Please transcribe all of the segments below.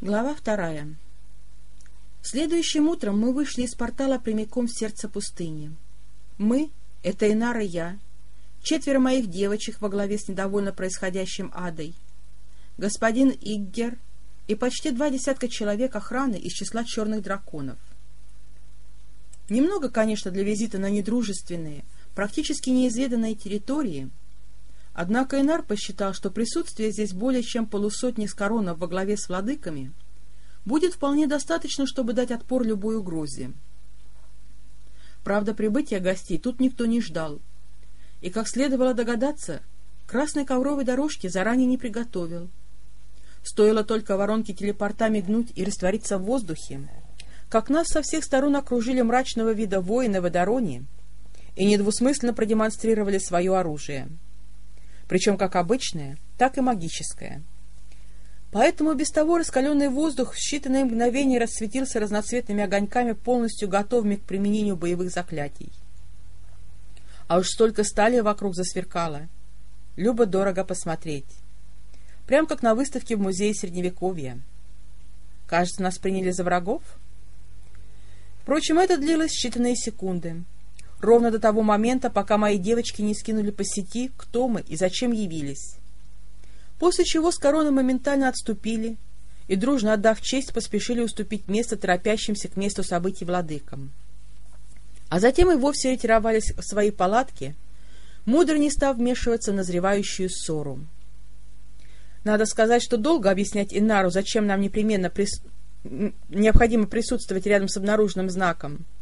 Глава вторая. Следующим утром мы вышли из портала прямиком в сердце пустыни. Мы — это Инара и я, четверо моих девочек во главе с недовольно происходящим адой, господин Иггер и почти два десятка человек охраны из числа черных драконов. Немного, конечно, для визита на недружественные, практически неизведанные территории — Однако Инар посчитал, что присутствие здесь более чем полусотни скоронов во главе с владыками будет вполне достаточно, чтобы дать отпор любой угрозе. Правда, прибытия гостей тут никто не ждал. И, как следовало догадаться, красной ковровой дорожки заранее не приготовил. Стоило только воронке телепорта мигнуть и раствориться в воздухе, как нас со всех сторон окружили мрачного вида воины в Эдороне и недвусмысленно продемонстрировали свое оружие — причем как обычное, так и магическое. Поэтому без того раскаленный воздух в считанные мгновения расцветился разноцветными огоньками, полностью готовыми к применению боевых заклятий. А уж столько стали вокруг засверкало. Любо-дорого посмотреть. Прям как на выставке в музее Средневековья. Кажется, нас приняли за врагов? Впрочем, это длилось считанные секунды ровно до того момента, пока мои девочки не скинули по сети, кто мы и зачем явились. После чего с короны моментально отступили и, дружно отдав честь, поспешили уступить место торопящимся к месту событий владыкам. А затем и вовсе ретировались в свои палатки, мудро не став вмешиваться в назревающую ссору. Надо сказать, что долго объяснять Инару, зачем нам непременно прис... необходимо присутствовать рядом с обнаруженным знаком —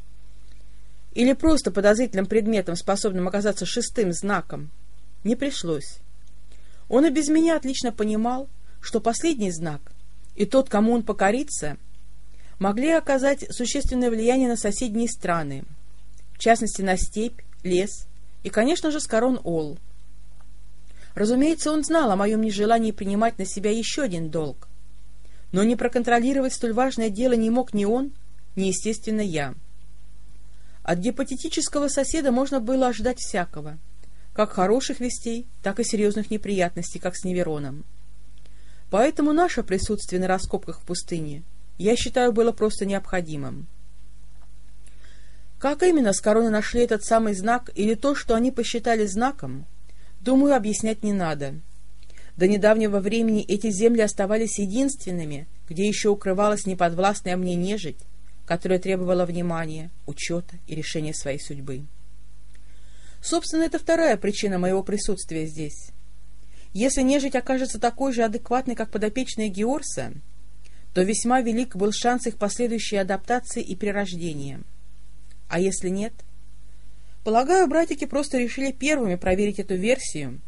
или просто подозрительным предметом, способным оказаться шестым знаком, не пришлось. Он и без меня отлично понимал, что последний знак и тот, кому он покорится, могли оказать существенное влияние на соседние страны, в частности на степь, лес и, конечно же, Скорон-Ол. Разумеется, он знал о моем нежелании принимать на себя еще один долг, но не проконтролировать столь важное дело не мог ни он, ни, естественно, я. От гипотетического соседа можно было ожидать всякого, как хороших вестей, так и серьезных неприятностей, как с Невероном. Поэтому наше присутствие на раскопках в пустыне, я считаю, было просто необходимым. Как именно с короны нашли этот самый знак или то, что они посчитали знаком, думаю, объяснять не надо. До недавнего времени эти земли оставались единственными, где еще укрывалась неподвластная мне нежить, которая требовала внимания, учета и решения своей судьбы. Собственно, это вторая причина моего присутствия здесь. Если нежить окажется такой же адекватной, как подопечная Георса, то весьма велик был шанс их последующей адаптации и перерождения. А если нет? Полагаю, братики просто решили первыми проверить эту версию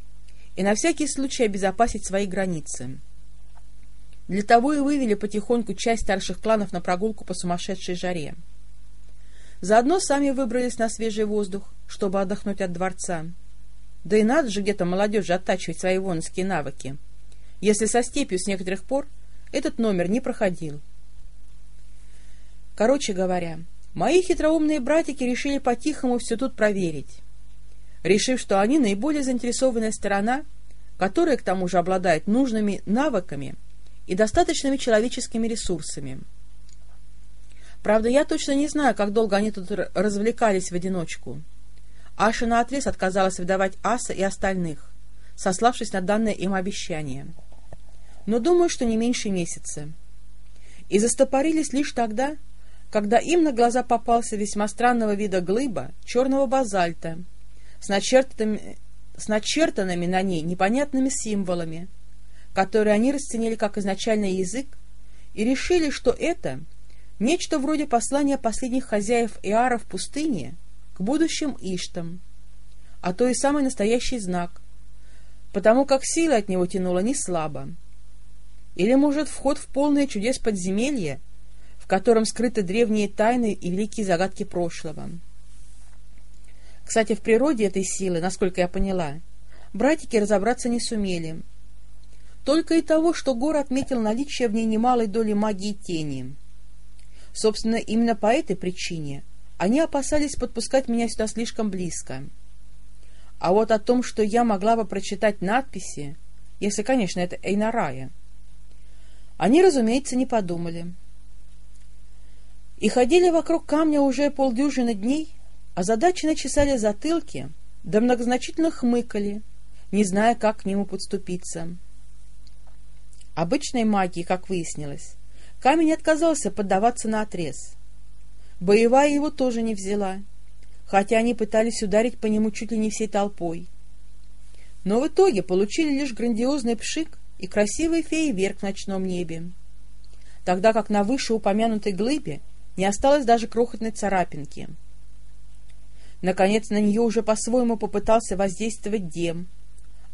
и на всякий случай обезопасить свои границы. Для того и вывели потихоньку часть старших кланов на прогулку по сумасшедшей жаре. Заодно сами выбрались на свежий воздух, чтобы отдохнуть от дворца. Да и надо же где-то молодежи оттачивать свои воинские навыки, если со степью с некоторых пор этот номер не проходил. Короче говоря, мои хитроумные братики решили по-тихому все тут проверить, решив, что они наиболее заинтересованная сторона, которая к тому же обладает нужными навыками — и достаточными человеческими ресурсами. Правда, я точно не знаю, как долго они тут развлекались в одиночку. Аша наотрез отказалась выдавать Аса и остальных, сославшись на данное им обещание. Но думаю, что не меньше месяца. И застопорились лишь тогда, когда им на глаза попался весьма странного вида глыба черного базальта с начертанными, с начертанными на ней непонятными символами, который они расценили как изначальный язык, и решили, что это нечто вроде послания последних хозяев Иара в пустыне к будущим Иштам, а то и самый настоящий знак, потому как сила от него тянула не слабо. Или, может, вход в полное чудес подземелья, в котором скрыты древние тайны и великие загадки прошлого. Кстати, в природе этой силы, насколько я поняла, братики разобраться не сумели — только и того, что Гор отметил наличие в ней немалой доли магии тени. Собственно, именно по этой причине они опасались подпускать меня сюда слишком близко. А вот о том, что я могла бы прочитать надписи, если, конечно, это Эйнарая, Они, разумеется, не подумали. И ходили вокруг камня уже полдюжины дней, а задачи начесали затылки, да многозначительно хмыкали, не зная, как к нему подступиться. Обычной магии, как выяснилось, камень отказался поддаваться на отрез. Боевая его тоже не взяла, хотя они пытались ударить по нему чуть ли не всей толпой. Но в итоге получили лишь грандиозный пшик и красивый фейерверк в ночном небе, тогда как на вышеупомянутой глыбе не осталось даже крохотной царапинки. Наконец на нее уже по-своему попытался воздействовать Дем,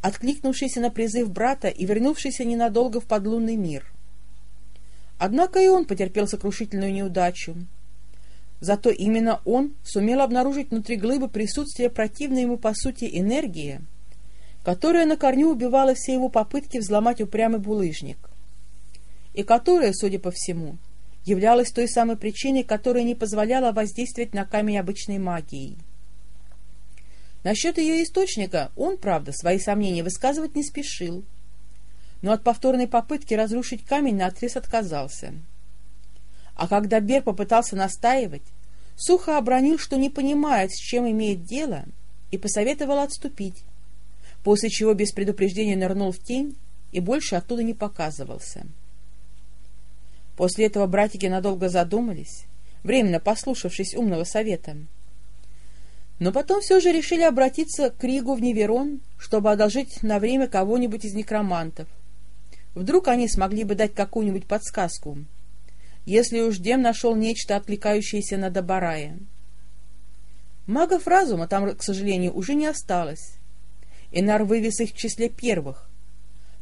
откликнувшийся на призыв брата и вернувшийся ненадолго в подлунный мир. Однако и он потерпел сокрушительную неудачу. Зато именно он сумел обнаружить внутри глыбы присутствие противной ему по сути энергии, которая на корню убивала все его попытки взломать упрямый булыжник, и которая, судя по всему, являлась той самой причиной, которая не позволяла воздействовать на камень обычной магией. Насчет ее источника он, правда, свои сомнения высказывать не спешил, но от повторной попытки разрушить камень наотрез отказался. А когда Бер попытался настаивать, сухо обронил, что не понимает, с чем имеет дело, и посоветовал отступить, после чего без предупреждения нырнул в тень и больше оттуда не показывался. После этого братики надолго задумались, временно послушавшись умного совета. Но потом все же решили обратиться к Ригу в Неверон, чтобы одолжить на время кого-нибудь из некромантов. Вдруг они смогли бы дать какую-нибудь подсказку, если уж Дем нашел нечто, откликающееся на Добарая. Магов разума там, к сожалению, уже не осталось, Энар вывез их в числе первых,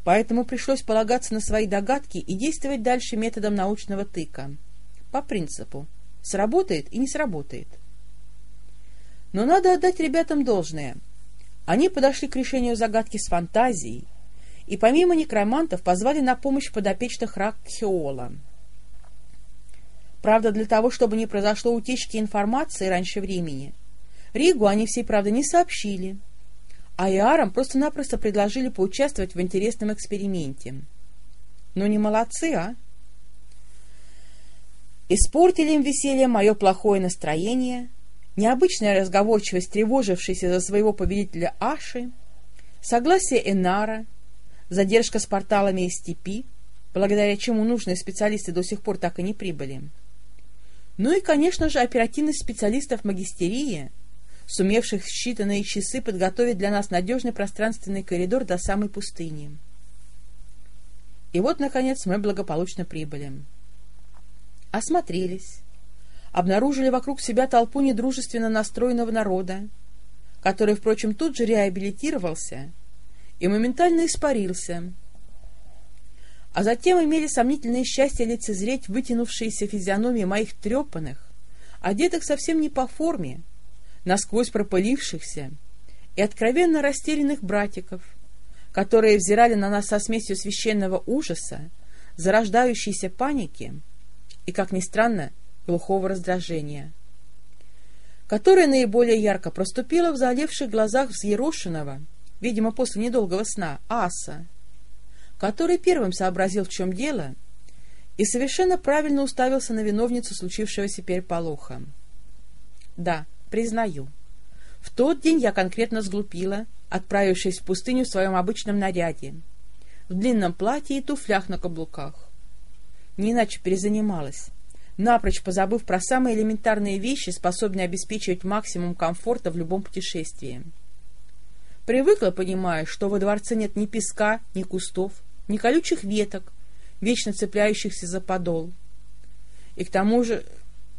поэтому пришлось полагаться на свои догадки и действовать дальше методом научного тыка, по принципу «сработает и не сработает». Но надо отдать ребятам должное. Они подошли к решению загадки с фантазией, и помимо некромантов позвали на помощь подопечных Ракхеола. Правда, для того, чтобы не произошло утечки информации раньше времени, Ригу они всей правды не сообщили – а Иарам просто-напросто предложили поучаствовать в интересном эксперименте. Ну не молодцы, а? Испортили им веселье мое плохое настроение, необычная разговорчивость, тревожившаяся за своего победителя Аши, согласие Энара, задержка с порталами из степи, благодаря чему нужные специалисты до сих пор так и не прибыли. Ну и, конечно же, оперативность специалистов магистерии — сумевших в считанные часы подготовить для нас надежный пространственный коридор до самой пустыни. И вот, наконец, мы благополучно прибыли. Осмотрелись, обнаружили вокруг себя толпу недружественно настроенного народа, который, впрочем, тут же реабилитировался и моментально испарился, а затем имели сомнительное счастье лицезреть вытянувшиеся физиономии моих трепанных, одетых совсем не по форме, насквозь пропылившихся и откровенно растерянных братиков, которые взирали на нас со смесью священного ужаса, зарождающейся паники и, как ни странно, глухого раздражения, которое наиболее ярко проступило в заливших глазах взъерошенного, видимо, после недолгого сна, аса, который первым сообразил, в чем дело, и совершенно правильно уставился на виновницу случившегося переполоха. Да, признаю. В тот день я конкретно сглупила, отправившись в пустыню в своем обычном наряде, в длинном платье и туфлях на каблуках. Не иначе перезанималась, напрочь позабыв про самые элементарные вещи, способные обеспечивать максимум комфорта в любом путешествии. Привыкла, понимая, что во дворце нет ни песка, ни кустов, ни колючих веток, вечно цепляющихся за подол. И к тому же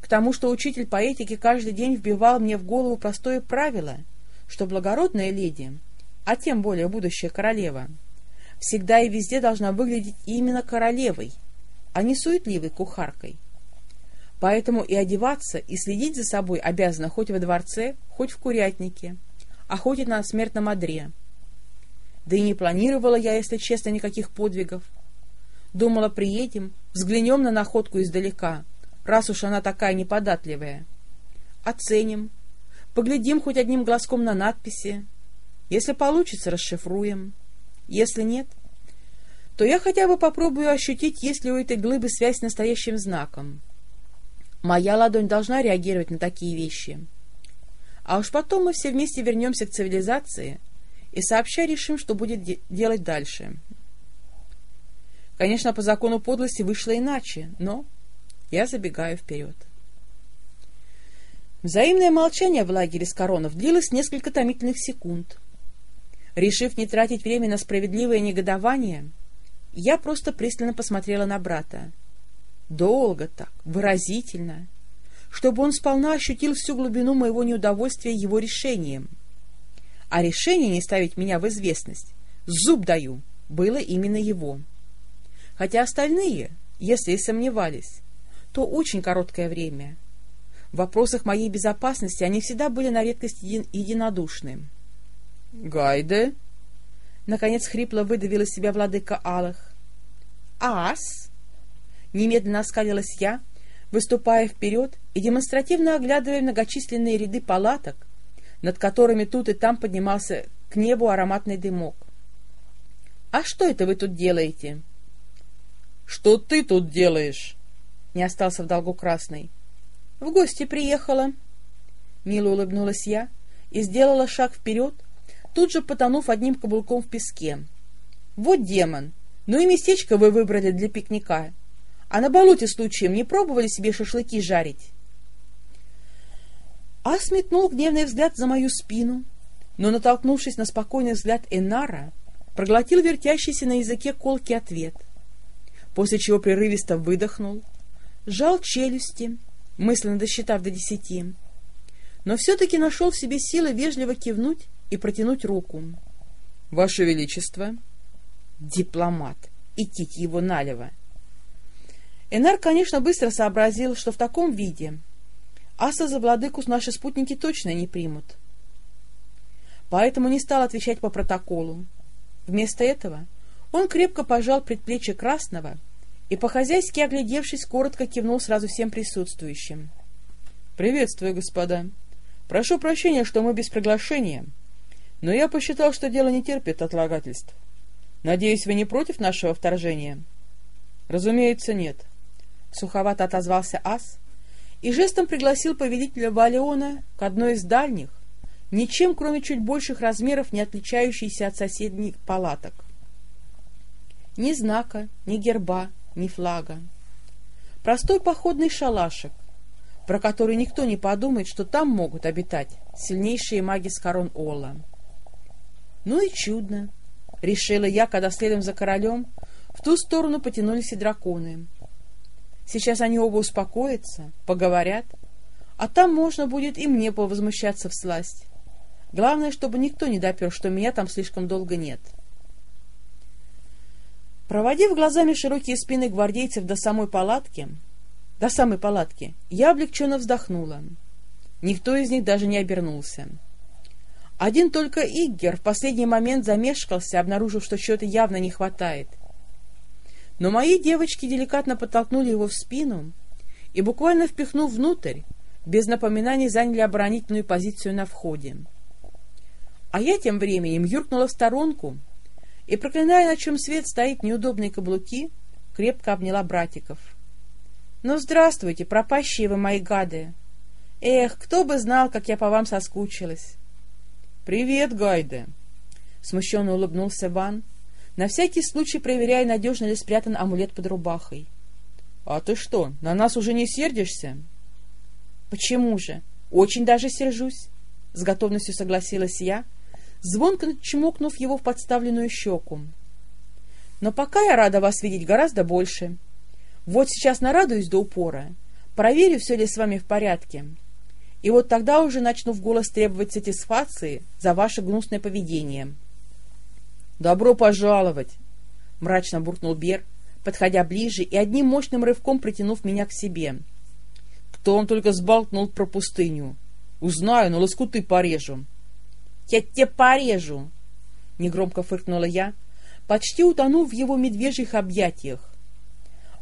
к тому, что учитель по этике каждый день вбивал мне в голову простое правило, что благородная леди, а тем более будущая королева, всегда и везде должна выглядеть именно королевой, а не суетливой кухаркой. Поэтому и одеваться, и следить за собой обязана хоть во дворце, хоть в курятнике, а хоть и на смертном одре. Да и не планировала я, если честно, никаких подвигов. Думала, приедем, взглянем на находку издалека — раз уж она такая неподатливая. Оценим, поглядим хоть одним глазком на надписи. Если получится, расшифруем. Если нет, то я хотя бы попробую ощутить, есть ли у этой глыбы связь с настоящим знаком. Моя ладонь должна реагировать на такие вещи. А уж потом мы все вместе вернемся к цивилизации и сообща решим, что будет де делать дальше. Конечно, по закону подлости вышло иначе, но я забегаю вперед. Взаимное молчание в лагере с коронов длилось несколько томительных секунд. Решив не тратить время на справедливое негодование, я просто пристально посмотрела на брата. Долго так, выразительно, чтобы он сполна ощутил всю глубину моего неудовольствия его решением. А решение не ставить меня в известность, зуб даю, было именно его. Хотя остальные, если и сомневались, то очень короткое время. В вопросах моей безопасности они всегда были на редкость еди единодушны. «Гайде?» Наконец хрипло выдавил из себя владыка Алых. «Ас!» Немедленно оскалилась я, выступая вперед и демонстративно оглядывая многочисленные ряды палаток, над которыми тут и там поднимался к небу ароматный дымок. «А что это вы тут делаете?» «Что ты тут делаешь?» Не остался в долгу красный. «В гости приехала». Мило улыбнулась я и сделала шаг вперед, тут же потонув одним каблуком в песке. «Вот демон! Ну и местечко вы выбрали для пикника. А на болоте случаем не пробовали себе шашлыки жарить?» А сметнул гневный взгляд за мою спину, но, натолкнувшись на спокойный взгляд Энара, проглотил вертящийся на языке колкий ответ, после чего прерывисто выдохнул, сжал челюсти, мысленно досчитав до десяти, но все-таки нашел в себе силы вежливо кивнуть и протянуть руку. — Ваше Величество! Дипломат! Идти его налево! Энар, конечно, быстро сообразил, что в таком виде аса за владыку наши спутники точно не примут. Поэтому не стал отвечать по протоколу. Вместо этого он крепко пожал предплечье Красного и, по-хозяйски оглядевшись, коротко кивнул сразу всем присутствующим. — Приветствую, господа. Прошу прощения, что мы без приглашения, но я посчитал, что дело не терпит отлагательств. Надеюсь, вы не против нашего вторжения? — Разумеется, нет. Суховато отозвался Ас и жестом пригласил повелителя Валиона к одной из дальних, ничем, кроме чуть больших размеров, не отличающейся от соседних палаток. Ни знака, ни герба, ни флага. Простой походный шалашик, про который никто не подумает, что там могут обитать сильнейшие маги с корон Ола. Ну и чудно, решила я, когда следом за королем в ту сторону потянулись и драконы. Сейчас они оба успокоятся, поговорят, а там можно будет и мне повозмущаться в сласть. Главное, чтобы никто не допер, что меня там слишком долго нет. Проводив глазами широкие спины гвардейцев до самой палатки, до самой палатки, я облегченно вздохнула. Никто из них даже не обернулся. Один только Иггер в последний момент замешкался, обнаружив, что чего-то явно не хватает. Но мои девочки деликатно подтолкнули его в спину и, буквально впихнув внутрь, без напоминаний заняли оборонительную позицию на входе. А я тем временем юркнула в сторонку и, проклиная, на чем свет стоит неудобные каблуки, крепко обняла братиков. — Ну, здравствуйте, пропащие вы мои гады! Эх, кто бы знал, как я по вам соскучилась! «Привет, Гайде!» Смущенно улыбнулся Ван, на всякий случай проверяя, надежно ли спрятан амулет под рубахой. «А ты что, на нас уже не сердишься?» «Почему же? Очень даже сержусь!» С готовностью согласилась я, звонко чмокнув его в подставленную щеку. «Но пока я рада вас видеть гораздо больше. Вот сейчас нарадуюсь до упора, проверю, все ли с вами в порядке» и вот тогда уже начну в голос требовать сатисфакции за ваше гнусное поведение. — Добро пожаловать! — мрачно буркнул Бер, подходя ближе и одним мощным рывком притянув меня к себе. — Кто он только сболтнул про пустыню? Узнаю, но лоскуты порежу. — Я тебе порежу! — негромко фыркнула я, почти утонув в его медвежьих объятиях.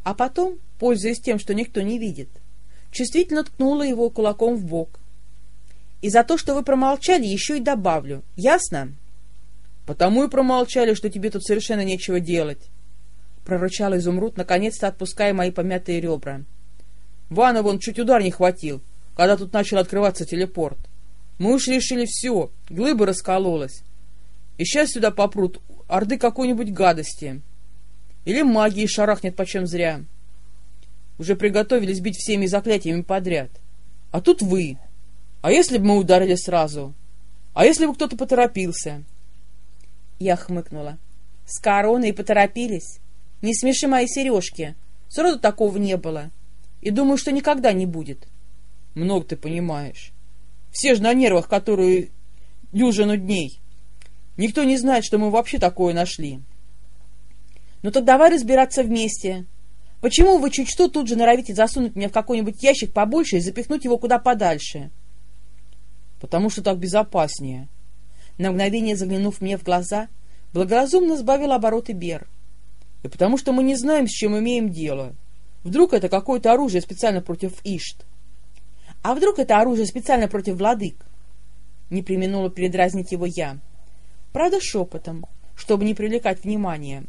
А потом, пользуясь тем, что никто не видит, чувствительно ткнула его кулаком в бок. «И за то, что вы промолчали, еще и добавлю. Ясно?» «Потому и промолчали, что тебе тут совершенно нечего делать». прорычал изумруд, наконец-то отпуская мои помятые ребра. Вана вон чуть удар не хватил, когда тут начал открываться телепорт. Мы уж решили все, глыба раскололась. И сейчас сюда попрут орды какой-нибудь гадости. Или магии шарахнет почем зря. Уже приготовились бить всеми заклятиями подряд. А тут вы. А если бы мы ударили сразу? А если бы кто-то поторопился? Я хмыкнула. С короной поторопились. Не смеши мои сережки. Сроду такого не было. И думаю, что никогда не будет. Много ты понимаешь. Все же на нервах, которые дюжину дней. Никто не знает, что мы вообще такое нашли. Ну так давай разбираться вместе. Почему вы чуть что тут же норовите засунуть меня в какой-нибудь ящик побольше и запихнуть его куда подальше? Потому что так безопаснее. На мгновение заглянув мне в глаза, благоразумно сбавил обороты Бер. И потому что мы не знаем, с чем имеем дело. Вдруг это какое-то оружие специально против Ишт. А вдруг это оружие специально против владык? Не применула передразнить его я. Правда, шепотом, чтобы не привлекать внимания.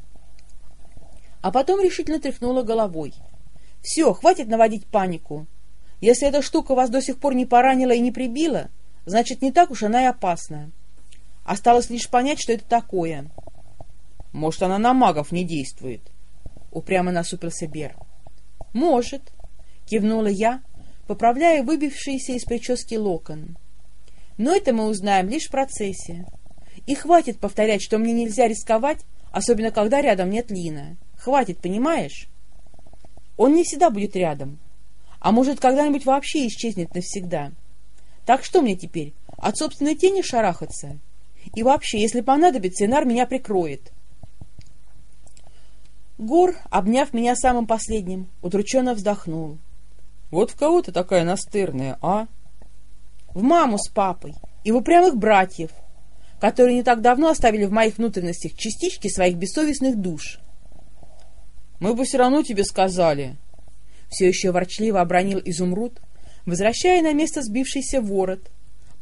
А потом решительно тряхнула головой. «Все, хватит наводить панику. Если эта штука вас до сих пор не поранила и не прибила, значит, не так уж она и опасна. Осталось лишь понять, что это такое». «Может, она на магов не действует?» — упрямо насупился Бер. «Может», — кивнула я, поправляя выбившийся из прически локон. «Но это мы узнаем лишь в процессе. И хватит повторять, что мне нельзя рисковать, особенно когда рядом нет Лина. Хватит, понимаешь? Он не всегда будет рядом. А может, когда-нибудь вообще исчезнет навсегда. Так что мне теперь, от собственной тени шарахаться? И вообще, если понадобится, Инар меня прикроет». Гор, обняв меня самым последним, удрученно вздохнул. Вот в кого ты такая настырная, а? В маму с папой и в упрямых братьев, которые не так давно оставили в моих внутренностях частички своих бессовестных душ. Мы бы все равно тебе сказали. Все еще ворчливо обронил изумруд, возвращая на место сбившийся ворот,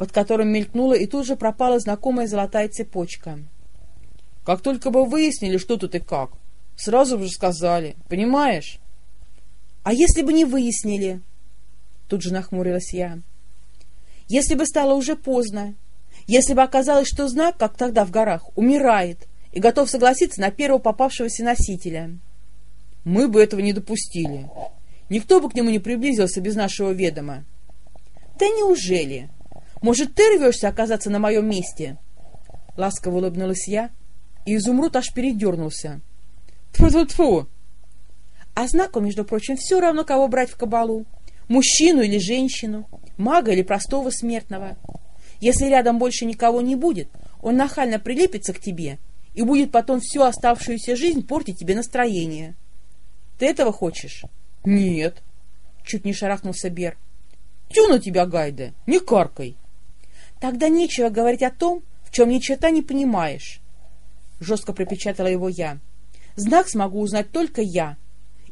под которым мелькнула и тут же пропала знакомая золотая цепочка. Как только бы выяснили, что тут и как, сразу бы сказали, понимаешь? А если бы не выяснили? Тут же нахмурилась я. Если бы стало уже поздно, если бы оказалось, что знак, как тогда в горах, умирает и готов согласиться на первого попавшегося носителя. Мы бы этого не допустили. Никто бы к нему не приблизился без нашего ведома. Да неужели? Может, ты рвешься оказаться на моем месте? Ласково улыбнулась я, и изумруд аж передернулся. Тьфу-тьфу-тьфу! А знаку, между прочим, все равно, кого брать в кабалу. Мужчину или женщину, мага или простого смертного. Если рядом больше никого не будет, он нахально прилепится к тебе и будет потом всю оставшуюся жизнь портить тебе настроение. Ты этого хочешь? — Нет. Чуть не шарахнулся Бер. — Тю на тебя, Гайда, не каркай. — Тогда нечего говорить о том, в чем ни черта не понимаешь. Жестко пропечатала его я. Знак смогу узнать только я,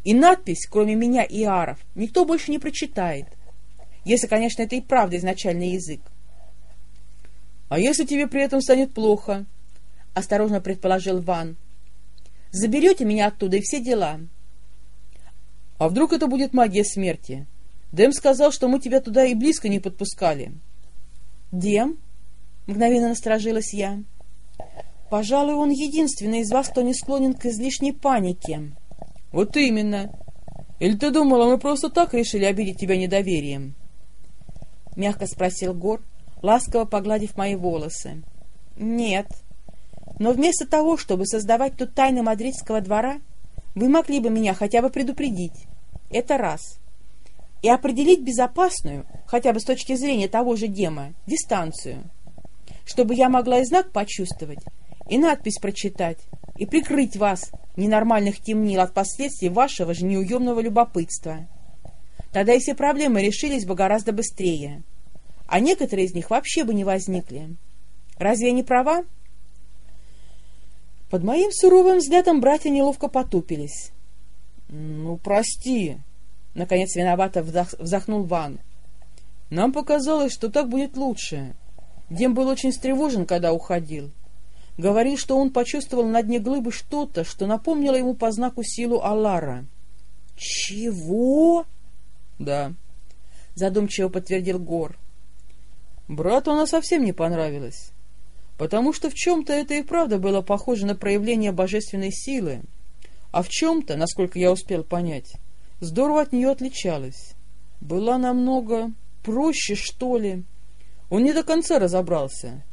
и надпись, кроме меня и аров, никто больше не прочитает. Если, конечно, это и правда изначальный язык. — А если тебе при этом станет плохо? — осторожно предположил Ван. — Заберете меня оттуда и все дела. — А вдруг это будет магия смерти? Дэм сказал, что мы тебя туда и близко не подпускали. — Дем? — мгновенно насторожилась я. — Пожалуй, он единственный из вас, кто не склонен к излишней панике. — вот именно. Или ты думала, мы просто так решили обидеть тебя недоверием? Мягко спросил Гор, ласково погладив мои волосы. Нет. Но вместо того, чтобы создавать тут тайны мадридского двора, вы могли бы меня хотя бы предупредить. Это раз. И определить безопасную, хотя бы с точки зрения того же Дема, дистанцию. Чтобы я могла и знак почувствовать, и надпись прочитать, и прикрыть вас, ненормальных темнил, от последствий вашего же неуемного любопытства. Тогда и все проблемы решились бы гораздо быстрее. А некоторые из них вообще бы не возникли. Разве я не права? Под моим суровым взглядом братья неловко потупились. — Ну, прости, — наконец виновато вдох вздохнул Ван. — Нам показалось, что так будет лучше. Дем был очень встревожен, когда уходил. говорил, что он почувствовал на дне глыбы что-то, что напомнило ему по знаку силу Аллара. «Чего?» «Да», — задумчиво подтвердил Гор. Брату она совсем не понравилась, потому что в чем-то это и правда было похоже на проявление божественной силы, а в чем-то, насколько я успел понять, здорово от нее отличалась. Была намного проще, что ли. Он не до конца разобрался,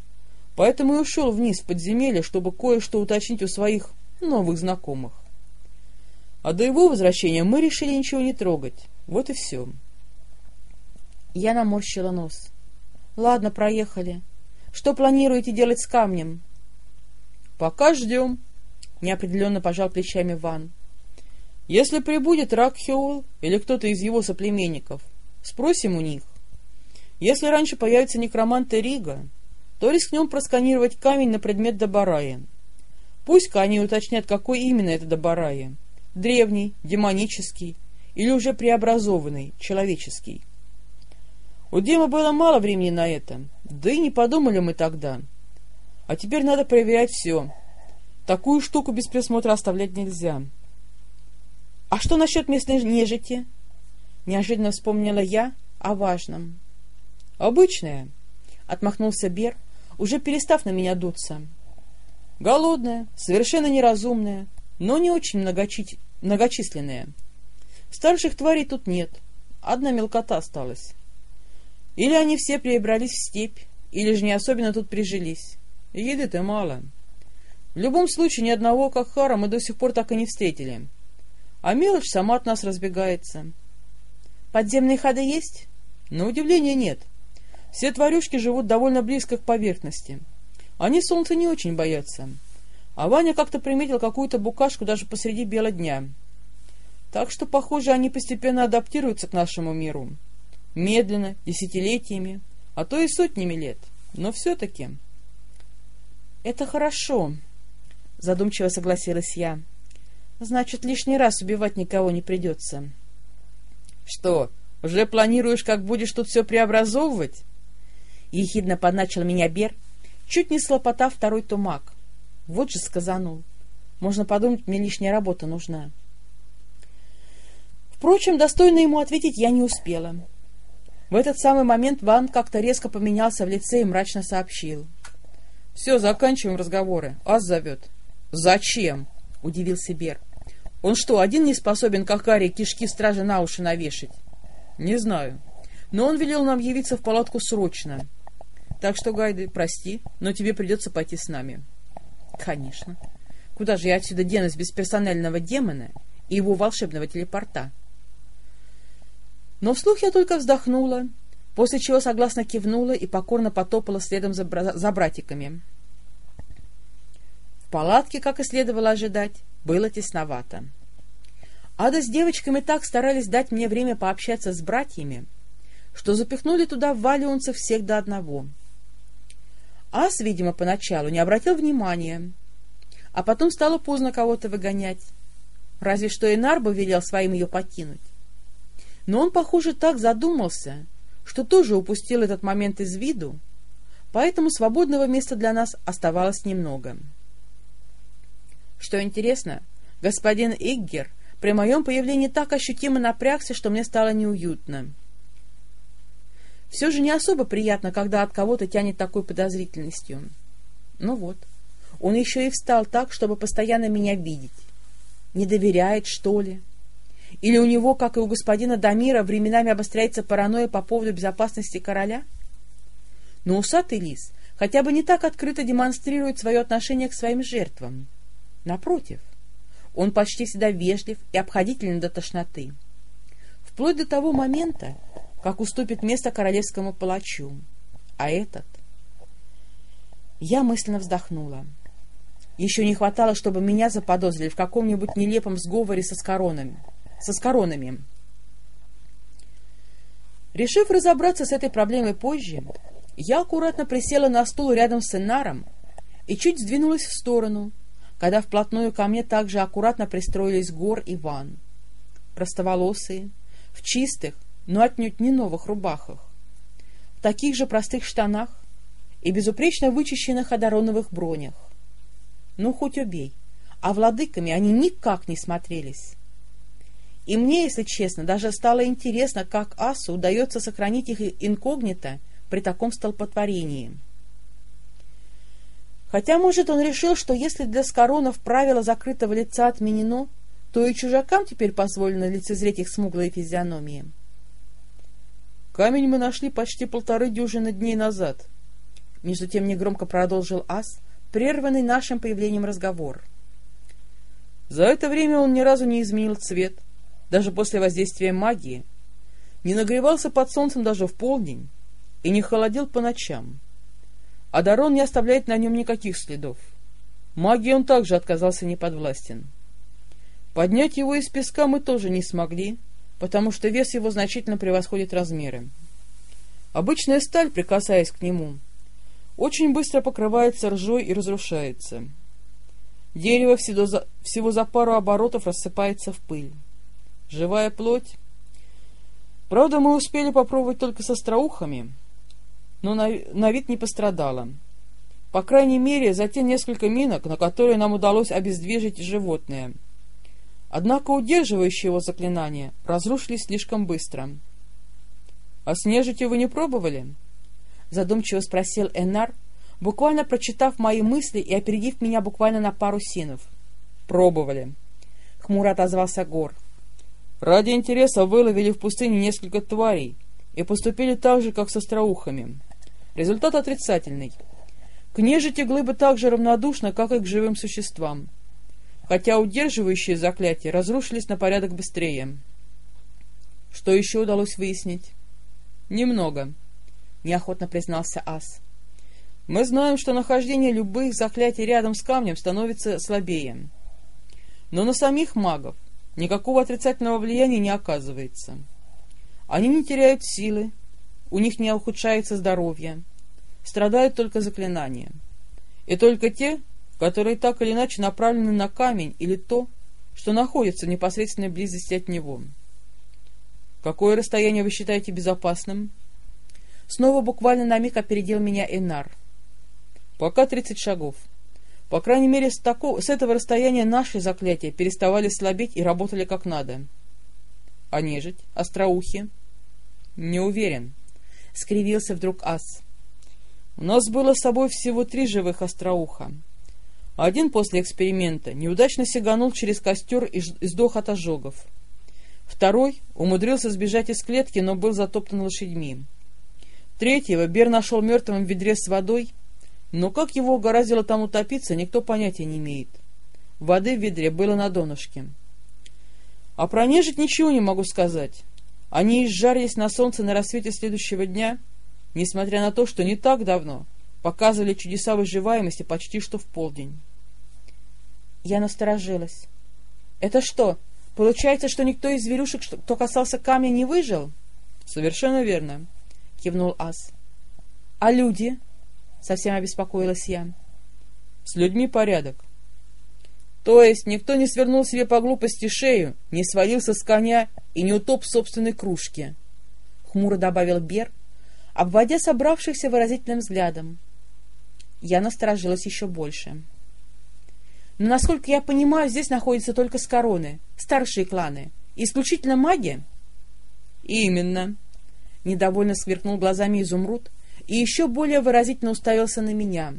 поэтому и ушел вниз в подземелье, чтобы кое-что уточнить у своих новых знакомых. А до его возвращения мы решили ничего не трогать. Вот и все. Я наморщила нос. Ладно, проехали. Что планируете делать с камнем? Пока ждем, неопределенно пожал плечами Ван. Если прибудет Ракхеул или кто-то из его соплеменников, спросим у них. Если раньше появится некромант Рига, то рискнем просканировать камень на предмет Добарая. Пусть-ка они уточнят, какой именно это Добарая. Древний, демонический или уже преобразованный, человеческий. У Димы было мало времени на это, да и не подумали мы тогда. А теперь надо проверять все. Такую штуку без присмотра оставлять нельзя. — А что насчет местной нежити? — неожиданно вспомнила я о важном. — Обычная, — отмахнулся Бер, уже перестав на меня дуться. — Голодная, совершенно неразумная, но не очень многочи... многочисленная. Старших тварей тут нет, одна мелкота осталась. Или они все перебрались в степь, или же не особенно тут прижились. Еды-то мало. В любом случае, ни одного Кахара мы до сих пор так и не встретили. А мелочь сама от нас разбегается. Подземные ходы есть? На удивление нет. Все тварюшки живут довольно близко к поверхности. Они солнца не очень боятся. А Ваня как-то приметил какую-то букашку даже посреди бела дня. Так что, похоже, они постепенно адаптируются к нашему миру. Медленно, десятилетиями, а то и сотнями лет. Но все-таки... — Это хорошо, — задумчиво согласилась я. — Значит, лишний раз убивать никого не придется. — Что, уже планируешь, как будешь тут все преобразовывать? Ехидно подначил меня Бер, чуть не слопотав второй тумак. Вот же сказанул. Можно подумать, мне лишняя работа нужна. Впрочем, достойно ему ответить я не успела. В этот самый момент Ван как-то резко поменялся в лице и мрачно сообщил. — Все, заканчиваем разговоры. Ас зовет. — Зачем? — удивился Бер. — Он что, один не способен, как Гарри, кишки стражи на уши навешать? — Не знаю. Но он велел нам явиться в палатку срочно. Так что, Гайды, прости, но тебе придется пойти с нами. — Конечно. Куда же я отсюда денусь без персонального демона и его волшебного телепорта? — но вслух я только вздохнула, после чего согласно кивнула и покорно потопала следом за, бра за братиками. В палатке, как и следовало ожидать, было тесновато. Ада с девочками так старались дать мне время пообщаться с братьями, что запихнули туда валионцев всех до одного. Ас, видимо, поначалу не обратил внимания, а потом стало поздно кого-то выгонять. Разве что Энарбо велел своим ее покинуть. Но он, похоже, так задумался, что тоже упустил этот момент из виду, поэтому свободного места для нас оставалось немного. Что интересно, господин Иггер при моем появлении так ощутимо напрягся, что мне стало неуютно. Все же не особо приятно, когда от кого-то тянет такой подозрительностью. Ну вот, он еще и встал так, чтобы постоянно меня видеть. Не доверяет, что ли? — или у него, как и у господина Дамира, временами обостряется паранойя по поводу безопасности короля? Но усатый лис хотя бы не так открыто демонстрирует свое отношение к своим жертвам. Напротив, он почти всегда вежлив и обходителен до тошноты. Вплоть до того момента, как уступит место королевскому палачу. А этот... Я мысленно вздохнула. Еще не хватало, чтобы меня заподозрили в каком-нибудь нелепом сговоре со скоронами со скоронами. Решив разобраться с этой проблемой позже, я аккуратно присела на стул рядом с Энаром и чуть сдвинулась в сторону, когда вплотную ко мне также аккуратно пристроились Гор и Ван. Простоволосые, в чистых, но отнюдь не новых рубахах, в таких же простых штанах и безупречно вычищенных одароновых бронях. Ну, хоть убей. А владыками они никак не смотрелись. И мне, если честно, даже стало интересно, как Асу удается сохранить их инкогнито при таком столпотворении. Хотя, может, он решил, что если для Скоронов правило закрытого лица отменено, то и чужакам теперь позволено лицезреть их смуглые физиономии. «Камень мы нашли почти полторы дюжины дней назад», — между тем негромко продолжил Ас, прерванный нашим появлением разговор. «За это время он ни разу не изменил цвет, даже после воздействия магии, не нагревался под солнцем даже в полдень и не холодил по ночам. А Дарон не оставляет на нем никаких следов. Магии он также отказался неподвластен. Поднять его из песка мы тоже не смогли, потому что вес его значительно превосходит размеры. Обычная сталь, прикасаясь к нему, очень быстро покрывается ржой и разрушается. Дерево всего за, всего за пару оборотов рассыпается в пыль живая плоть. Правда, мы успели попробовать только со страухами, но на, на вид не пострадала. По крайней мере, за те несколько минок, на которые нам удалось обездвижить животное. Однако удерживающие его заклинания разрушились слишком быстро. — А с нежитью вы не пробовали? — задумчиво спросил Энар, буквально прочитав мои мысли и опередив меня буквально на пару синов. — Пробовали. — хмуро отозвался Гор. Ради интереса выловили в пустыне несколько тварей и поступили так же, как со остроухами. Результат отрицательный. К нежити глыбы так же равнодушны, как и к живым существам. Хотя удерживающие заклятия разрушились на порядок быстрее. Что еще удалось выяснить? Немного, неохотно признался Ас. Мы знаем, что нахождение любых заклятий рядом с камнем становится слабее. Но на самих магов никакого отрицательного влияния не оказывается. Они не теряют силы, у них не ухудшается здоровье, страдают только заклинания. И только те, которые так или иначе направлены на камень или то, что находится в непосредственной близости от него. Какое расстояние вы считаете безопасным? Снова буквально на миг опередил меня Энар. Пока тридцать шагов. По крайней мере, с, такого, с этого расстояния наши заклятия переставали слабеть и работали как надо. А нежить? Остроухи? Не уверен. Скривился вдруг ас. У нас было с собой всего три живых остроуха. Один после эксперимента неудачно сиганул через костер и сдох от ожогов. Второй умудрился сбежать из клетки, но был затоптан лошадьми. Третьего Бер нашел мертвым в ведре с водой но как его угораздило там утопиться, никто понятия не имеет. Воды в ведре было на донышке. А про нежить ничего не могу сказать. Они изжарились на солнце на рассвете следующего дня, несмотря на то, что не так давно показывали чудеса выживаемости почти что в полдень. Я насторожилась. «Это что, получается, что никто из зверюшек, кто касался камня, не выжил?» «Совершенно верно», — кивнул Ас. «А люди?» совсем обеспокоилась я. С людьми порядок. То есть никто не свернул себе по глупости шею, не свалился с коня и не утоп в собственной кружке. Хмуро добавил Бер, обводя собравшихся выразительным взглядом. Я насторожилась еще больше. Но, насколько я понимаю, здесь находятся только скороны, старшие кланы. Исключительно маги? Именно. Недовольно сверкнул глазами изумруд, и еще более выразительно уставился на меня.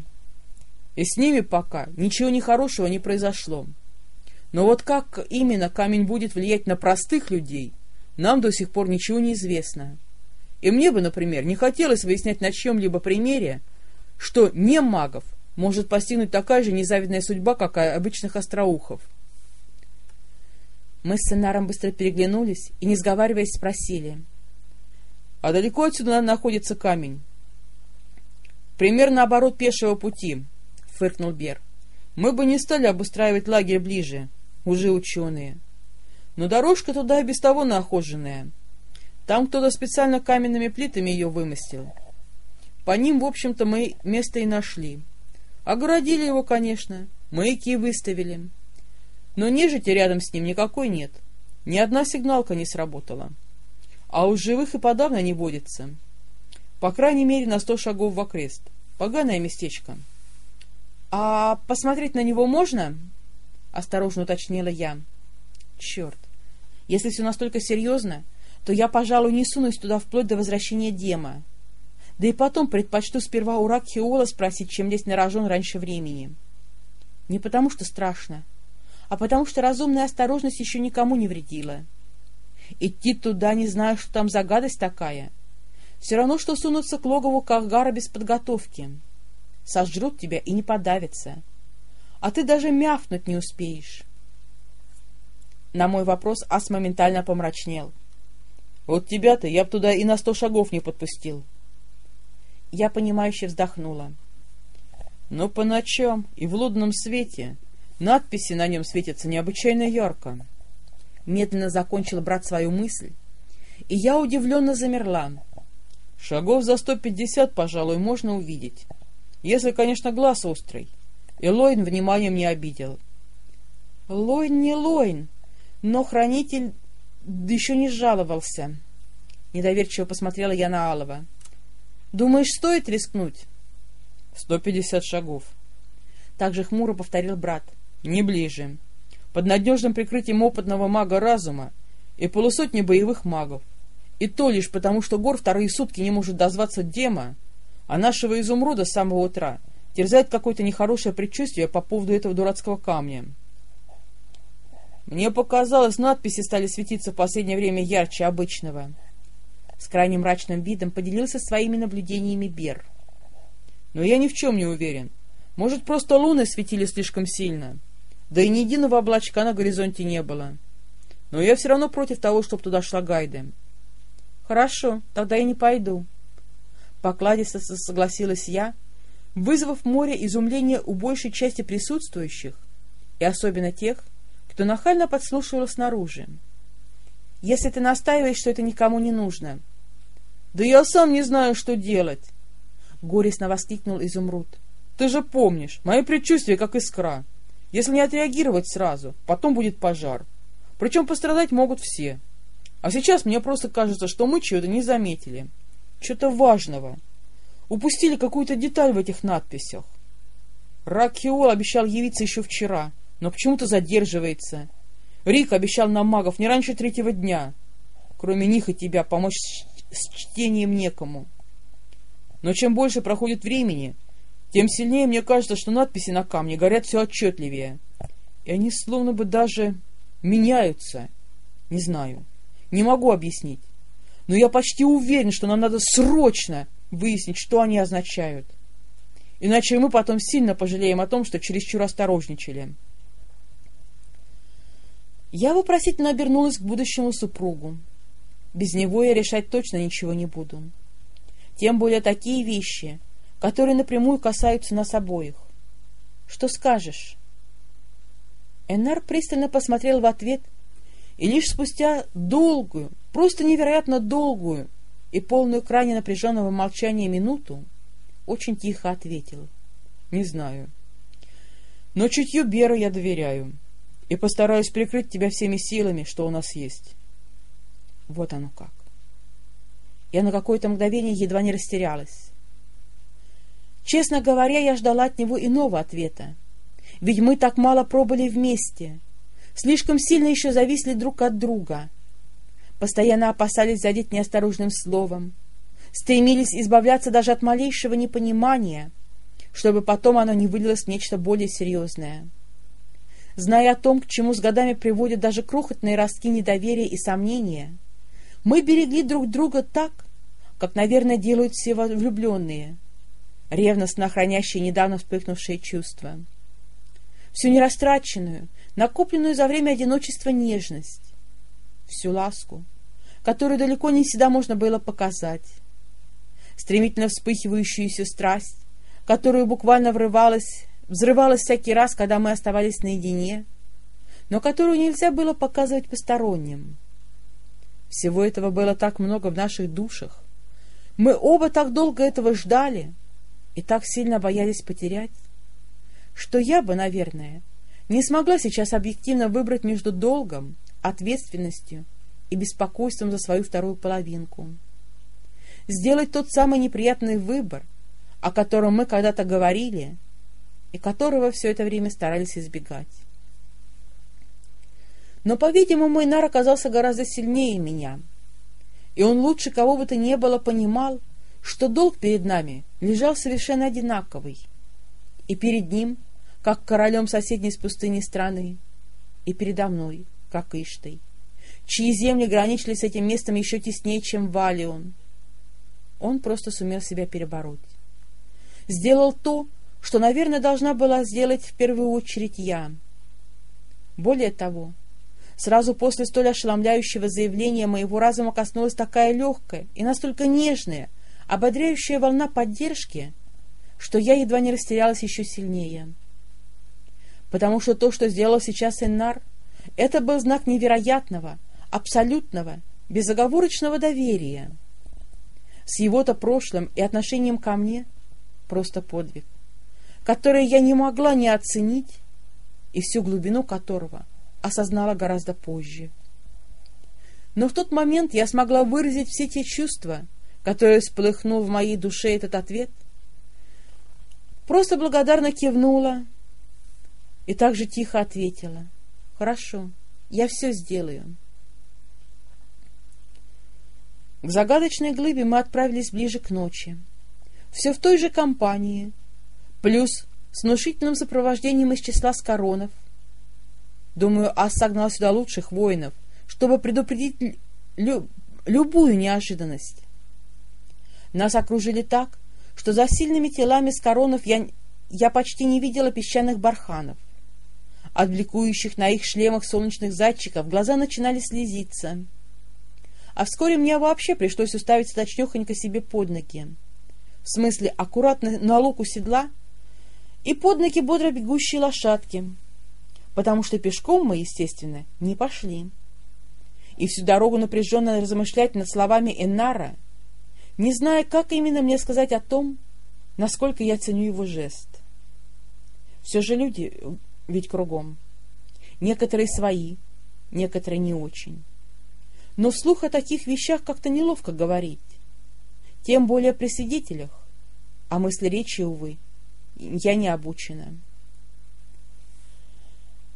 И с ними пока ничего нехорошего не произошло. Но вот как именно камень будет влиять на простых людей, нам до сих пор ничего не известно. И мне бы, например, не хотелось выяснять на чьем-либо примере, что не магов может постигнуть такая же незавидная судьба, как и обычных остроухов. Мы с сценаром быстро переглянулись и, не сговариваясь, спросили. — А далеко отсюда находится камень? Примерно наоборот пешего пути, — фыркнул Бер. Мы бы не стали обустраивать лагерь ближе, уже ученые. Но дорожка туда и без того нахоженная. Там кто-то специально каменными плитами ее вымостил. По ним, в общем-то, мы место и нашли. Огородили его, конечно, маяки выставили. Но нежити рядом с ним никакой нет. Ни одна сигналка не сработала. А у живых и подавно не водится. По крайней мере, на сто шагов в окрест. Поганое местечко. — А посмотреть на него можно? — осторожно уточнила я. — Черт! Если все настолько серьезно, то я, пожалуй, не сунусь туда вплоть до возвращения Дема. Да и потом предпочту сперва у Ракхиола спросить, чем лезть на рожон раньше времени. Не потому что страшно, а потому что разумная осторожность еще никому не вредила. Идти туда, не зная, что там за гадость такая, все равно, что сунуться к логову Кахгара без подготовки. Сожрут тебя и не подавятся. А ты даже мявкнуть не успеешь. На мой вопрос Ас моментально помрачнел. «Вот тебя-то я б туда и на сто шагов не подпустил». Я понимающе вздохнула. «Но по ночам и в лунном свете надписи на нем светятся необычайно ярко». Медленно закончил брат свою мысль, и я удивленно замерла. Шагов за сто пятьдесят, пожалуй, можно увидеть. Если, конечно, глаз острый. И Лойн вниманием не обидел. Лойн не Лойн, но хранитель еще не жаловался. Недоверчиво посмотрела я на Алова. «Думаешь, стоит рискнуть?» «Сто пятьдесят шагов». Также хмуро повторил брат. «Не ближе. Под надежным прикрытием опытного мага разума и полусотни боевых магов. И то лишь потому, что Гор вторые сутки не может дозваться Дема, а нашего изумруда с самого утра терзает какое-то нехорошее предчувствие по поводу этого дурацкого камня». Мне показалось, надписи стали светиться в последнее время ярче обычного. С крайне мрачным видом поделился своими наблюдениями Бер. Но я ни в чем не уверен. Может, просто луны светили слишком сильно. Да и ни единого облачка на горизонте не было. Но я все равно против того, чтобы туда шла Гайда. Хорошо, тогда я не пойду. Покладисто согласилась я, вызвав море изумления у большей части присутствующих, и особенно тех, кто нахально подслушивал снаружи. «Если ты настаиваешь, что это никому не нужно...» «Да я сам не знаю, что делать!» Горестно воскликнул Изумруд. «Ты же помнишь, мои предчувствия как искра. Если не отреагировать сразу, потом будет пожар. Причем пострадать могут все. А сейчас мне просто кажется, что мы чего-то не заметили. Что-то важного. Упустили какую-то деталь в этих надписях. Ракхиол обещал явиться еще вчера, но почему-то задерживается. Рик обещал нам магов не раньше третьего дня. Кроме них и тебя помочь с чтением некому. Но чем больше проходит времени, тем сильнее мне кажется, что надписи на камне горят все отчетливее. И они словно бы даже меняются. Не знаю. Не могу объяснить. Но я почти уверен, что нам надо срочно выяснить, что они означают. Иначе мы потом сильно пожалеем о том, что чересчур осторожничали. Я вопросительно обернулась к будущему супругу. Без него я решать точно ничего не буду. Тем более такие вещи, которые напрямую касаются нас обоих. Что скажешь? Энар пристально посмотрел в ответ и лишь спустя долгую, просто невероятно долгую и полную крайне напряженного молчания минуту очень тихо ответил. «Не знаю. Но чутью Бера я доверяю и постараюсь прикрыть тебя всеми силами, что у нас есть. Вот оно как. Я на какое-то мгновение едва не растерялась. Честно говоря, я ждала от него иного ответа. Ведь мы так мало пробыли вместе, слишком сильно еще зависли друг от друга, постоянно опасались задеть неосторожным словом, стремились избавляться даже от малейшего непонимания, чтобы потом оно не вылилось в нечто более серьезное. Зная о том, к чему с годами приводят даже крохотные ростки недоверия и сомнения, мы берегли друг друга так, как, наверное, делают все влюбленные, ревностно охранящие недавно вспыхнувшие чувства. Всю нерастраченную, накопленную за время одиночества нежность, всю ласку, которую далеко не всегда можно было показать, стремительно вспыхивающуюся страсть, которую буквально врывалась взрывалась всякий раз, когда мы оставались наедине, но которую нельзя было показывать посторонним. Всего этого было так много в наших душах. Мы оба так долго этого ждали и так сильно боялись потерять, что я бы, наверное, не смогла сейчас объективно выбрать между долгом, ответственностью и беспокойством за свою вторую половинку. Сделать тот самый неприятный выбор, о котором мы когда-то говорили — и которого все это время старались избегать. Но, по-видимому, Инар оказался гораздо сильнее меня, и он лучше кого бы то ни было понимал, что долг перед нами лежал совершенно одинаковый, и перед ним, как королем соседней с пустыней страны, и передо мной, как Иштой, чьи земли граничили с этим местом еще теснее, чем Валион. Он просто сумел себя перебороть. Сделал то, что, наверное, должна была сделать в первую очередь я. Более того, сразу после столь ошеломляющего заявления моего разума коснулась такая легкая и настолько нежная, ободряющая волна поддержки, что я едва не растерялась еще сильнее. Потому что то, что сделал сейчас Эннар, это был знак невероятного, абсолютного, безоговорочного доверия. С его-то прошлым и отношением ко мне просто подвиг которое я не могла не оценить и всю глубину которого осознала гораздо позже. Но в тот момент я смогла выразить все те чувства, которые всплыхнул в моей душе этот ответ, просто благодарно кивнула и также тихо ответила «Хорошо, я все сделаю». К загадочной глыбе мы отправились ближе к ночи. Все в той же компании — плюс с внушительным сопровождением из числа скоронов. Думаю, Ас согнал сюда лучших воинов, чтобы предупредить лю любую неожиданность. Нас окружили так, что за сильными телами скоронов я, я почти не видела песчаных барханов. От бликующих на их шлемах солнечных зайчиков глаза начинали слезиться. А вскоре мне вообще пришлось уставить точнёхонько себе под ноги. В смысле, аккуратно на луку седла — и под ноги бодро бегущие лошадки, потому что пешком мы, естественно, не пошли. И всю дорогу напряженно размышлять над словами Эннара, не зная, как именно мне сказать о том, насколько я ценю его жест. Все же люди ведь кругом. Некоторые свои, некоторые не очень. Но вслух о таких вещах как-то неловко говорить. Тем более при свидетелях. А мысли речи, увы, я не обучена.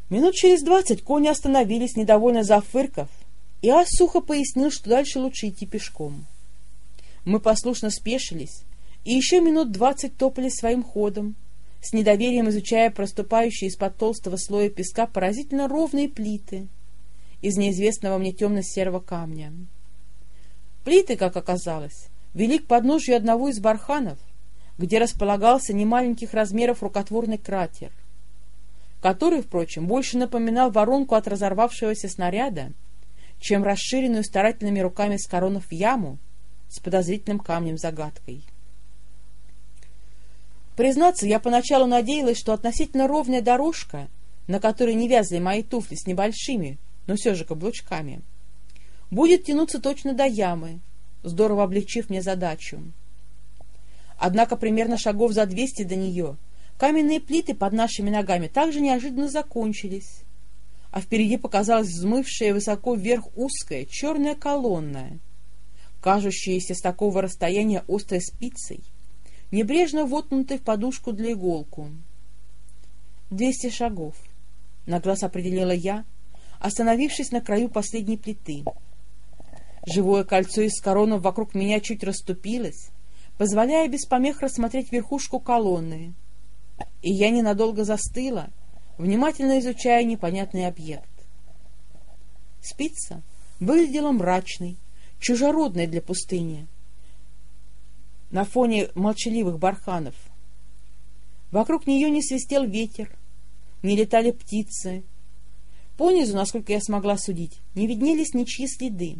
Минут через двадцать кони остановились, недовольно зафырков, и Ас сухо пояснил, что дальше лучше идти пешком. Мы послушно спешились, и еще минут двадцать топали своим ходом, с недоверием изучая проступающие из-под толстого слоя песка поразительно ровные плиты из неизвестного мне темно-серого камня. Плиты, как оказалось, вели к подножию одного из барханов, где располагался немаленьких размеров рукотворный кратер, который, впрочем, больше напоминал воронку от разорвавшегося снаряда, чем расширенную старательными руками Скоронов яму с подозрительным камнем-загадкой. Признаться, я поначалу надеялась, что относительно ровная дорожка, на которой не вязли мои туфли с небольшими, но все же каблучками, будет тянуться точно до ямы, здорово облегчив мне задачу. Однако примерно шагов за двести до нее каменные плиты под нашими ногами также неожиданно закончились, а впереди показалась взмывшая высоко вверх узкая черная колонна, кажущаяся с такого расстояния острой спицей, небрежно воткнутой в подушку для иголку. «Двести шагов», — на глаз определила я, остановившись на краю последней плиты. Живое кольцо из коронов вокруг меня чуть расступилось, позволяя без помех рассмотреть верхушку колонны. И я ненадолго застыла, внимательно изучая непонятный объект. Спица выглядела мрачной, чужеродной для пустыни, на фоне молчаливых барханов. Вокруг нее не свистел ветер, не летали птицы. Понизу, насколько я смогла судить, не виднелись ничьи следы.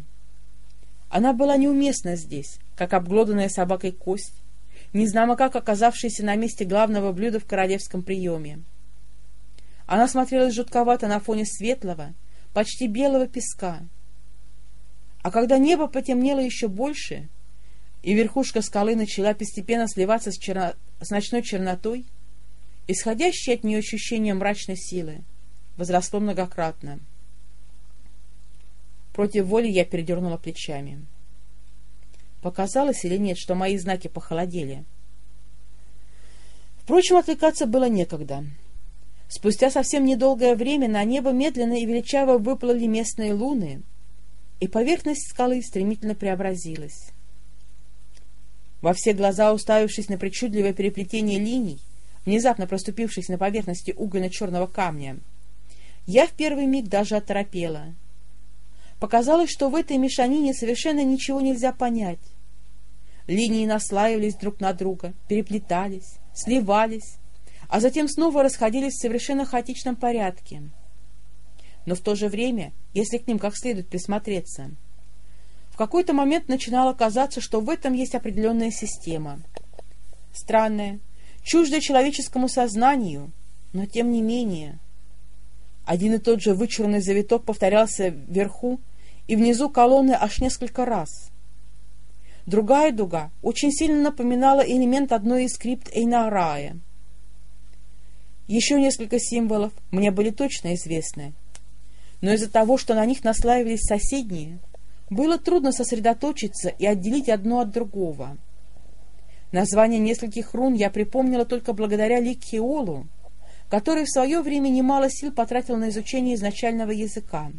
Она была неуместна здесь, как обглоданная собакой кость, незнамо как оказавшаяся на месте главного блюда в королевском приеме. Она смотрелась жутковато на фоне светлого, почти белого песка. А когда небо потемнело еще больше, и верхушка скалы начала постепенно сливаться с, черно... с ночной чернотой, исходящее от нее ощущение мрачной силы возросло многократно. Против воли я передернула плечами. Показалось или нет, что мои знаки похолодели? Впрочем, отвлекаться было некогда. Спустя совсем недолгое время на небо медленно и величаво выплыли местные луны, и поверхность скалы стремительно преобразилась. Во все глаза уставившись на причудливое переплетение линий, внезапно проступившись на поверхности угольно-черного камня, я в первый миг даже оторопела. Показалось, что в этой мешанине совершенно ничего нельзя понять. Линии наслаивались друг на друга, переплетались, сливались, а затем снова расходились в совершенно хаотичном порядке. Но в то же время, если к ним как следует присмотреться, какой-то момент начинало казаться, что в этом есть определенная система. Странная, чуждая человеческому сознанию, но тем не менее. Один и тот же вычурный завиток повторялся вверху и внизу колонны аж несколько раз. Другая дуга очень сильно напоминала элемент одной из скрипт Эйнарая. Еще несколько символов мне были точно известны, но из-за того, что на них наслаивались соседние, было трудно сосредоточиться и отделить одно от другого. Название нескольких рун я припомнила только благодаря Ликхиолу, который в свое время немало сил потратил на изучение изначального языка.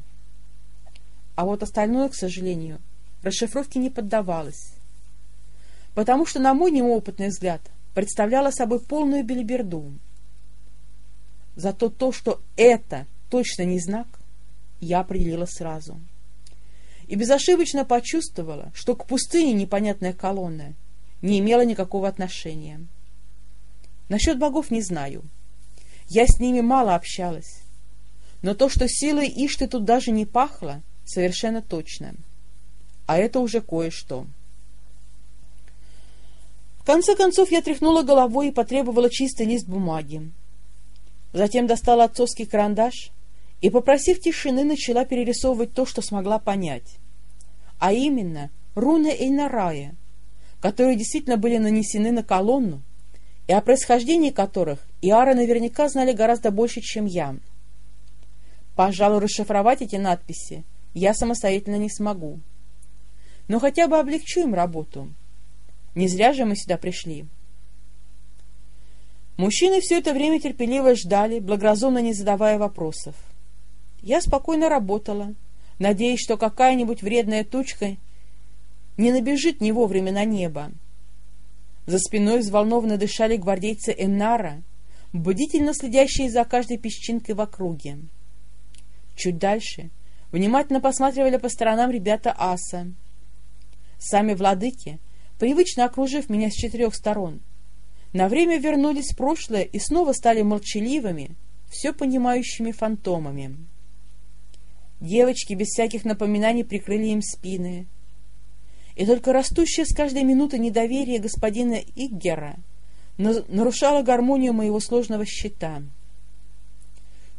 А вот остальное, к сожалению, расшифровке не поддавалось. Потому что, на мой неопытный взгляд, представляло собой полную белиберду. Зато то, что это точно не знак, я определила сразу. И безошибочно почувствовала, что к пустыне непонятная колонна не имела никакого отношения. Насчет богов не знаю. Я с ними мало общалась. Но то, что силой Ишты тут даже не пахло, совершенно точно. А это уже кое-что. В конце концов я тряхнула головой и потребовала чистый лист бумаги. Затем достала отцовский карандаш и, попросив тишины, начала перерисовывать то, что смогла понять. А именно, руны Эйнарая, которые действительно были нанесены на колонну, и о происхождении которых Иары наверняка знали гораздо больше, чем я. Пожалуй, расшифровать эти надписи я самостоятельно не смогу. Но хотя бы облегчу им работу. Не зря же мы сюда пришли. Мужчины все это время терпеливо ждали, благоразумно не задавая вопросов. Я спокойно работала, надеясь, что какая-нибудь вредная тучка не набежит не вовремя на небо. За спиной взволнованно дышали гвардейцы Эннара, бдительно следящие за каждой песчинкой в округе. Чуть дальше внимательно посматривали по сторонам ребята Аса. Сами владыки, привычно окружив меня с четырех сторон, на время вернулись в прошлое и снова стали молчаливыми, все понимающими фантомами. Девочки без всяких напоминаний прикрыли им спины. И только растущее с каждой минуты недоверие господина Иггера нарушало гармонию моего сложного щита.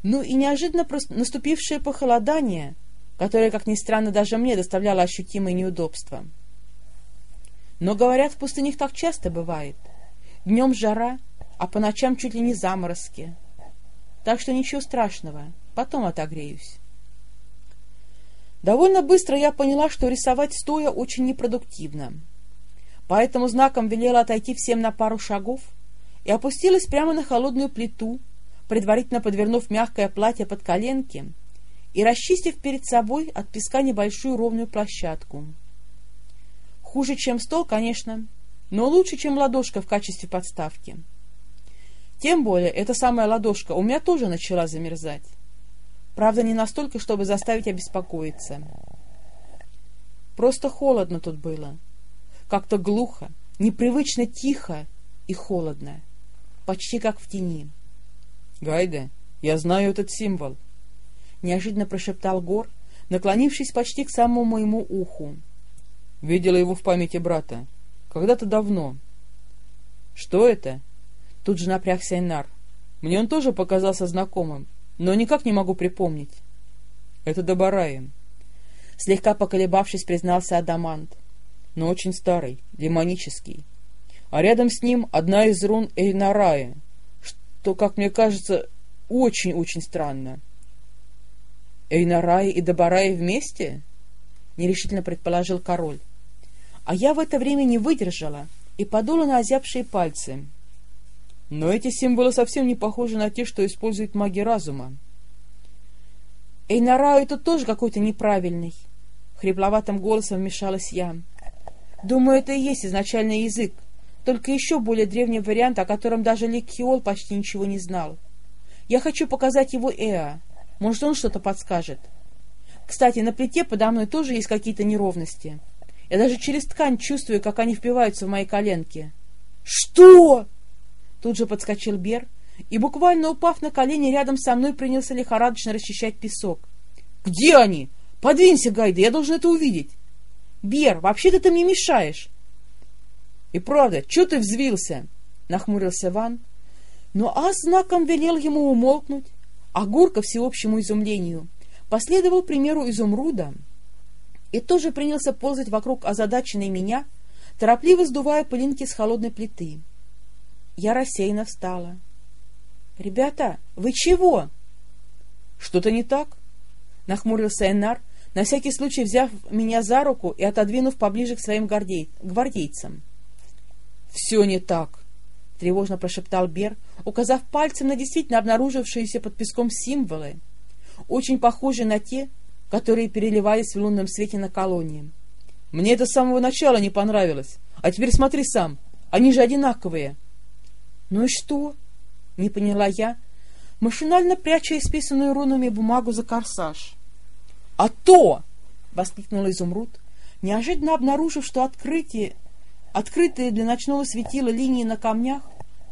Ну и неожиданно наступившее похолодание, которое, как ни странно, даже мне доставляло ощутимые неудобства. Но, говорят, в пустынях так часто бывает — Днем жара, а по ночам чуть ли не заморозки. Так что ничего страшного, потом отогреюсь. Довольно быстро я поняла, что рисовать стоя очень непродуктивно. Поэтому знаком велела отойти всем на пару шагов и опустилась прямо на холодную плиту, предварительно подвернув мягкое платье под коленки и расчистив перед собой от песка небольшую ровную площадку. Хуже, чем стол, конечно, но лучше, чем ладошка в качестве подставки. Тем более, эта самая ладошка у меня тоже начала замерзать. Правда, не настолько, чтобы заставить обеспокоиться. Просто холодно тут было. Как-то глухо, непривычно тихо и холодно. Почти как в тени. — Гайда, я знаю этот символ. Неожиданно прошептал Гор, наклонившись почти к самому моему уху. Видела его в памяти брата. Когда-то давно. Что это? Тут же напрягся Инар. Мне он тоже показался знакомым, но никак не могу припомнить. Это Добараи. Слегка поколебавшись, признался Адамант. Но очень старый, демонический. А рядом с ним одна из рун Эйнарая, что, как мне кажется, очень-очень странно. Эйнарай и Добараи вместе? Нерешительно предположил король. А я в это время не выдержала и подула на озябшие пальцы. Но эти символы совсем не похожи на те, что используют маги разума. Эйнарау это тоже какой-то неправильный. Хрипловатым голосом вмешалась я. Думаю, это и есть изначальный язык, только еще более древний вариант, о котором даже Ликхиол почти ничего не знал. Я хочу показать его Эа. Может, он что-то подскажет. Кстати, на плите подо мной тоже есть какие-то неровности. Я даже через ткань чувствую, как они впиваются в мои коленки. «Что?» Тут же подскочил Бер и, буквально упав на колени рядом со мной, принялся лихорадочно расчищать песок. «Где они? Подвинься, Гайда, я должен это увидеть!» «Бер, вообще-то ты мне мешаешь!» «И правда, что ты взвился?» — нахмурился Ван. Но Ас знаком велел ему умолкнуть, а Гурка, всеобщему изумлению, последовал примеру изумруда и тоже принялся ползать вокруг озадаченной меня, торопливо сдувая пылинки с холодной плиты. Я рассеянно встала. — Ребята, вы чего? — Что-то не так? — нахмурился Энар, на всякий случай взяв меня за руку и отодвинув поближе к своим гвардей... гвардейцам. — Все не так, — тревожно прошептал Бер, указав пальцем на действительно обнаружившиеся под песком символы, очень похожие на те, которые переливались в лунном свете на колонии. — Мне это с самого начала не понравилось. А теперь смотри сам, они же одинаковые. — Ну и что? — не поняла я, машинально пряча исписанную рунами бумагу за корсаж. — А то! — воскликнул Изумруд, неожиданно обнаружив, что открытие, открытые для ночного светила линии на камнях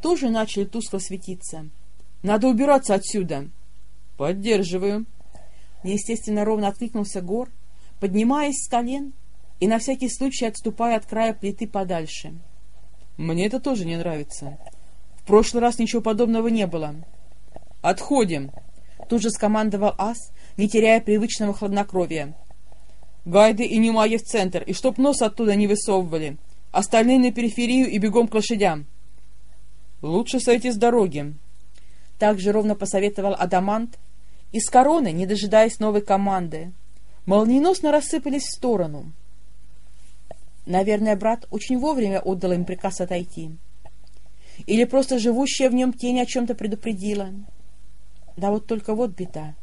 тоже начали тускло светиться. — Надо убираться отсюда! — Поддерживаю. Неестественно ровно откликнулся Гор, поднимаясь с колен и на всякий случай отступая от края плиты подальше. — Мне это тоже не нравится. В прошлый раз ничего подобного не было. — Отходим! — тут же скомандовал Ас, не теряя привычного хладнокровия. — Гайды и Немаги в центр, и чтоб нос оттуда не высовывали. Остальные на периферию и бегом к лошадям. — Лучше сойти с дороги. Так же ровно посоветовал Адамант, из короны, не дожидаясь новой команды, молниеносно рассыпались в сторону. Наверное, брат очень вовремя отдал им приказ отойти. Или просто живущая в нем тень о чем-то предупредила. Да вот только вот беда.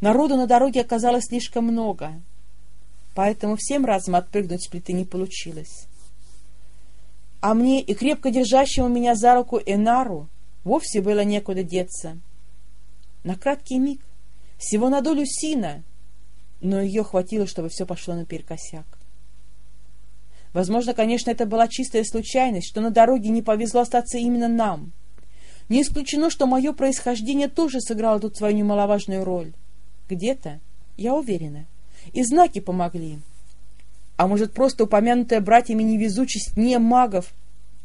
Народу на дороге оказалось слишком много, поэтому всем разом отпрыгнуть с плиты не получилось а мне и крепко держащему меня за руку Энару вовсе было некуда деться. На краткий миг, всего на долю сина, но ее хватило, чтобы все пошло наперекосяк. Возможно, конечно, это была чистая случайность, что на дороге не повезло остаться именно нам. Не исключено, что мое происхождение тоже сыграло тут свою немаловажную роль. Где-то, я уверена, и знаки помогли. А может, просто упомянутая братьями невезучесть не магов,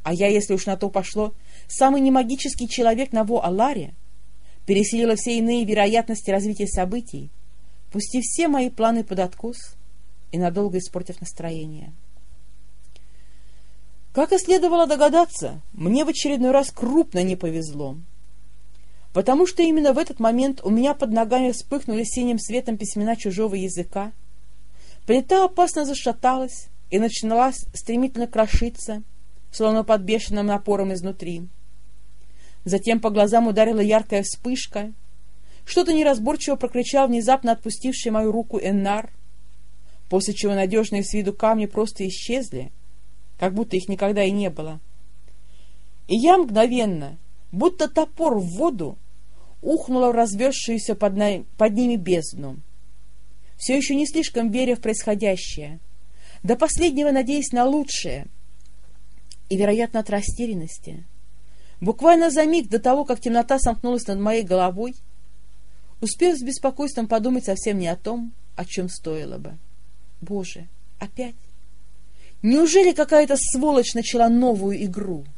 а я, если уж на то пошло, самый немагический человек на Во-Аларе, переселила все иные вероятности развития событий, пустив все мои планы под откос и надолго испортив настроение. Как и следовало догадаться, мне в очередной раз крупно не повезло, потому что именно в этот момент у меня под ногами вспыхнули синим светом письмена чужого языка, Плита опасно зашаталась и начала стремительно крошиться, словно под бешеным напором изнутри. Затем по глазам ударила яркая вспышка. Что-то неразборчиво прокричал внезапно отпустивший мою руку Эннар, после чего надежные с виду камни просто исчезли, как будто их никогда и не было. И я мгновенно, будто топор в воду, ухнула в развершуюся под, на... под ними бездну все еще не слишком веря в происходящее, до последнего надеясь на лучшее, и, вероятно, от растерянности. Буквально за миг до того, как темнота сомкнулась над моей головой, успев с беспокойством подумать совсем не о том, о чем стоило бы. Боже, опять? Неужели какая-то сволочь начала новую игру? —